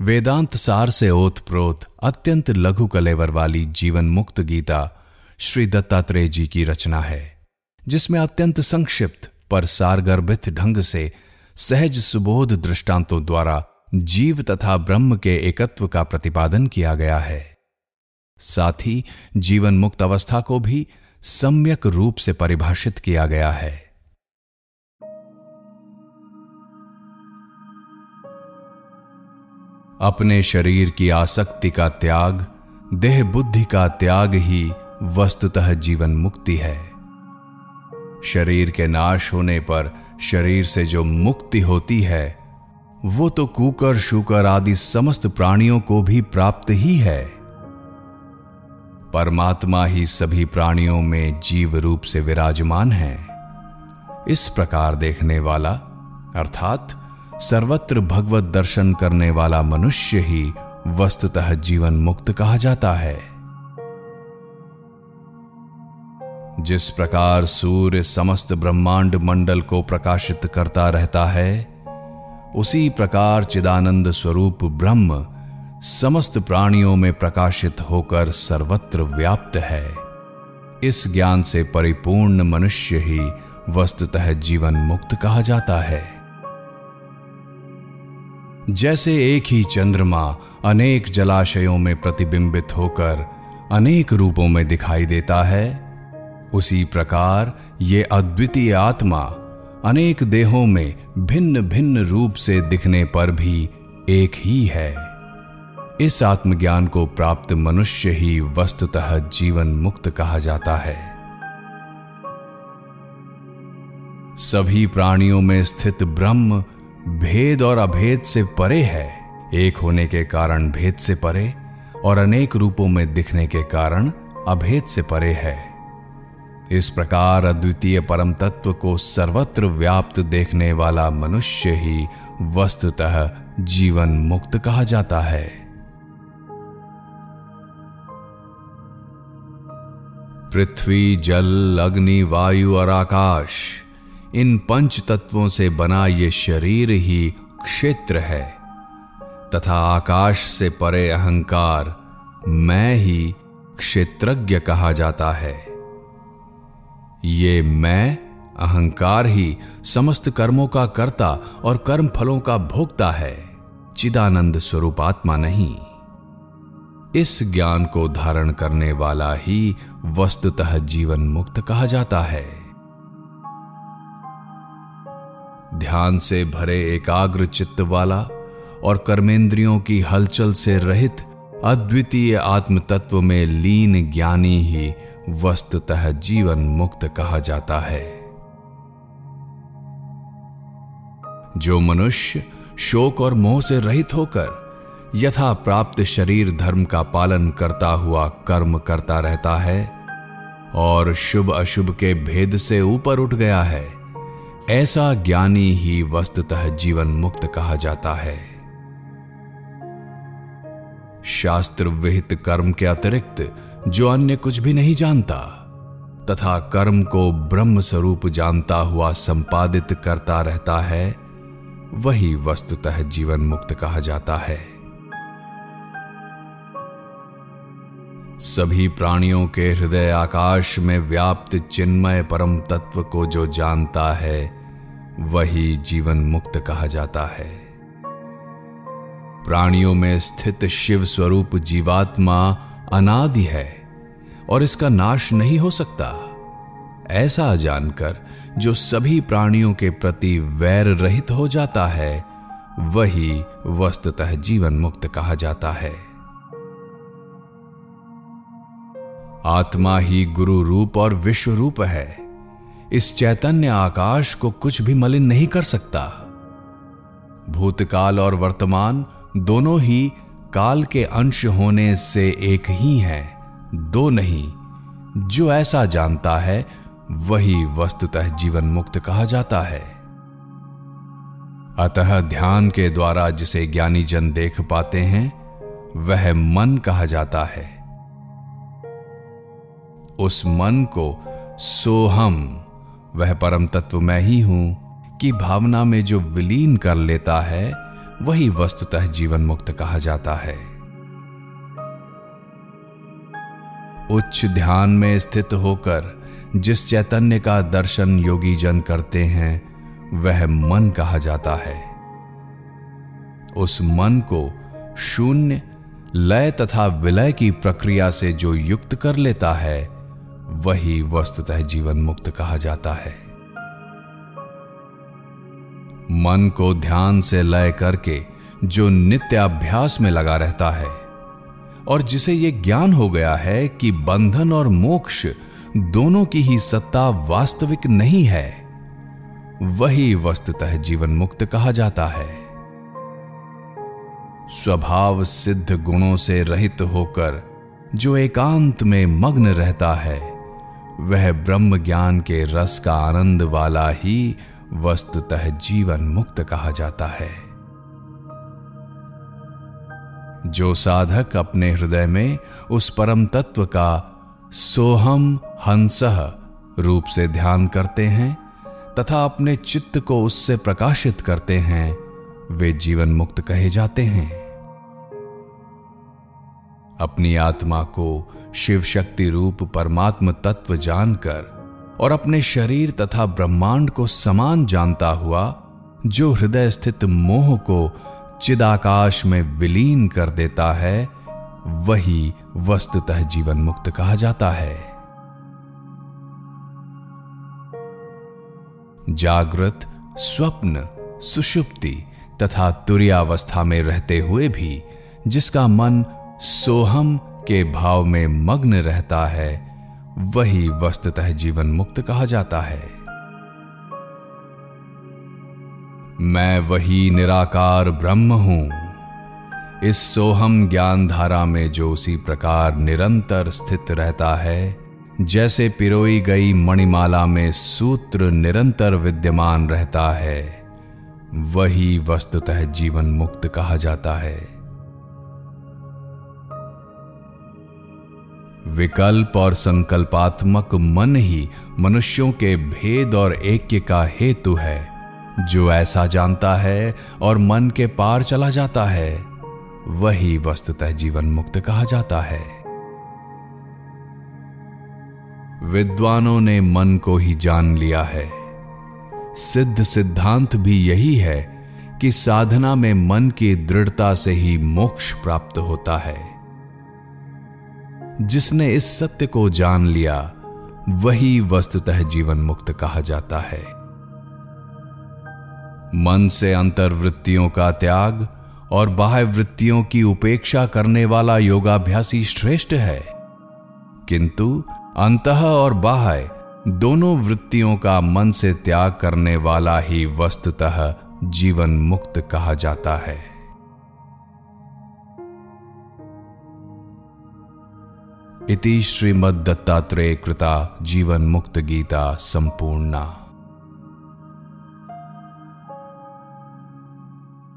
वेदांत सार से ओत प्रोत अत्यंत लघु कलेवर वाली जीवन मुक्त गीता श्री दत्तात्रेय जी की रचना है, जिसमें अत्यंत संक्षिप्त पर सारगर्भित ढंग से सहज सुबोध दृष्टांतों द्वारा जीव तथा ब्रह्म के एकत्व का प्रतिपादन किया गया है। साथ ही जीवन मुक्त अवस्था को भी सम्यक रूप से परिभाषित किया गया है। अपने शरीर की आसक्ति का त्याग, देह बुद्धि का त्याग ही वस्तुतः जीवन मुक्ति है। शरीर के नाश होने पर शरीर से जो मुक्ति होती है, वो तो कुकर, शुकर आदि समस्त प्राणियों को भी प्राप्त ही है। परमात्मा ही सभी प्राणियों में जीव रूप से विराजमान है। इस प्रकार देखने वाला, अर्थात सर्वत्र भगवत दर्शन करने वाला मनुष्य ही वस्तुतः जीवन मुक्त कहा जाता है। जिस प्रकार सूर्य समस्त ब्रह्मांड मंडल को प्रकाशित करता रहता है, उसी प्रकार चिदानंद स्वरूप ब्रह्म समस्त प्राणियों में प्रकाशित होकर सर्वत्र व्याप्त है। इस ज्ञान से परिपूर्ण मनुष्य ही वस्तुतः जीवन मुक्त कहा जाता है। जैसे एक ही चंद्रमा अनेक जलाशयों में प्रतिबिंबित होकर अनेक रूपों में दिखाई देता है, उसी प्रकार ये अद्वितीय आत्मा अनेक देहों में भिन्न भिन्न रूप से दिखने पर भी एक ही है। इस आत्मज्ञान को प्राप्त मनुष्य ही वस्तुतः जीवन मुक्त कहा जाता है। सभी प्राणियों में स्थित ब्रह्म भेद और अभेद से परे है। एक होने के कारण भेद से परे और अनेक रूपों में दिखने के कारण अभेद से परे है। इस प्रकार अद्वितीय परम तत्व को सर्वत्र व्याप्त देखने वाला मनुष्य ही वस्तुतः जीवन मुक्त कहा जाता है। पृथ्वी, जल, अग्नि, वायु और आकाश इन पंच तत्वों से बना ये शरीर ही क्षेत्र है। तथा आकाश से परे अहंकार मैं ही क्षेत्रज्ञ कहा जाता है। ये मैं अहंकार ही समस्त कर्मों का कर्ता और कर्म फलों का भोगता है। चिदानंद स्वरूप आत्मा नहीं। इस ज्ञान को धारण करने वाला ही वस्तुतः जीवन मुक्त कहा जाता है। ध्यान से भरे एकाग्र चित्त वाला और कर्मेंद्रियों की हलचल से रहित अद्वितीय आत्म तत्व में लीन ज्ञानी ही वस्तुतः जीवन मुक्त कहा जाता है। जो मनुष्य शोक और मोह से रहित होकर यथा प्राप्त शरीर धर्म का पालन करता हुआ कर्म करता रहता है और शुभ अशुभ के भेद से ऊपर उठ गया है ऐसा ज्ञानी ही वस्तुतः जीवन मुक्त कहा जाता है। शास्त्र विहित कर्म के अतिरिक्त जो अन्य कुछ भी नहीं जानता, तथा कर्म को ब्रह्म स्वरूप जानता हुआ संपादित करता रहता है, वही वस्तुतः जीवन मुक्त कहा जाता है। सभी प्राणियों के हृदय आकाश में व्याप्त चिन्मय परम तत्व को जो जानता है, वही जीवन मुक्त कहा जाता है। प्राणियों में स्थित शिव स्वरूप जीवात्मा अनादि है और इसका नाश नहीं हो सकता। ऐसा जानकर जो सभी प्राणियों के प्रति वैर रहित हो जाता है, वही वस्तुतः जीवन मुक्त कहा जाता है। आत्मा ही गुरु रूप और विश्व रूप है। इस चैतन्य आकाश को कुछ भी मलिन नहीं कर सकता। भूतकाल और वर्तमान दोनों ही काल के अंश होने से एक ही हैं, दो नहीं। जो ऐसा जानता है, वही वस्तुतः जीवन मुक्त कहा जाता है। अतः ध्यान के द्वारा जिसे ज्ञानी जन देख पाते हैं, वह मन कहा जाता है। उस मन को सोहम वह परम तत्व मैं ही हूँ, की भावना में जो विलीन कर लेता है, वही वस्तुतः जीवन मुक्त कहा जाता है। उच्च ध्यान में स्थित होकर, जिस चैतन्य का दर्शन योगी जन करते हैं, वह मन कहा जाता है। उस मन को शून्य, लय तथा विलय की प्रक्रिया से जो युक्त कर लेता है वही वस्तुतः जीवन मुक्त कहा जाता है। मन को ध्यान से लय करके जो नित्य अभ्यास में लगा रहता है, और जिसे यह ज्ञान हो गया है कि बंधन और मोक्ष दोनों की ही सत्ता वास्तविक नहीं है, वही वस्तुतः जीवन मुक्त कहा जाता है। स्वभाव सिद्ध गुणों से रहित होकर जो एकांत में मग्न रहता है वह ब्रह्म ज्ञान के रस का आनंद वाला ही वस्तुतः जीवन मुक्त कहा जाता है। जो साधक अपने हृदय में उस परम तत्व का सोहम हंस रूप से ध्यान करते हैं तथा अपने चित्त को उससे प्रकाशित करते हैं, वे जीवन मुक्त कहे जाते हैं। अपनी आत्मा को शिव शक्ति रूप परमात्म तत्व जानकर और अपने शरीर तथा ब्रह्मांड को समान जानता हुआ, जो हृदय स्थित मोह को चिदाकाश में विलीन कर देता है, वही वस्तुतः जीवन मुक्त कहा जाता है। जागृत, स्वप्न, सुषुप्ति तथा तुरियावस्था में रहते हुए भी, जिसका मन सोहम के भाव में मग्न रहता है, वही वस्तुतः जीवन मुक्त कहा जाता है। मैं वही निराकार ब्रह्म हूँ। इस सोहम ज्ञान धारा में जो उसी प्रकार निरंतर स्थित रहता है, जैसे पिरोई गई मणिमाला में सूत्र निरंतर विद्यमान रहता है, वही वस्तुतः जीवन मुक्त कहा जाता है। विकल्प और संकल्पात्मक मन ही मनुष्यों के भेद और ऐक्य का हेतु है। जो ऐसा जानता है और मन के पार चला जाता है, वही वस्तुतः जीवन मुक्त कहा जाता है। विद्वानों ने मन को ही जान लिया है। सिद्ध सिद्धांत भी यही है कि साधना में मन की दृढ़ता से ही मोक्ष प्राप्त होता है। जिसने इस सत्य को जान लिया, वही वस्तुतः जीवन मुक्त कहा जाता है। मन से अंतर्वृत्तियों का त्याग और बाह्य वृत्तियों की उपेक्षा करने वाला योगाभ्यासी श्रेष्ठ है। किंतु अंतः और बाह्य दोनों वृत्तियों का मन से त्याग करने वाला ही वस्तुतः जीवन मुक्त कहा जाता है। इति श्रीमद्दत्तात्रेय कृता जीवन मुक्त गीता संपूर्णा।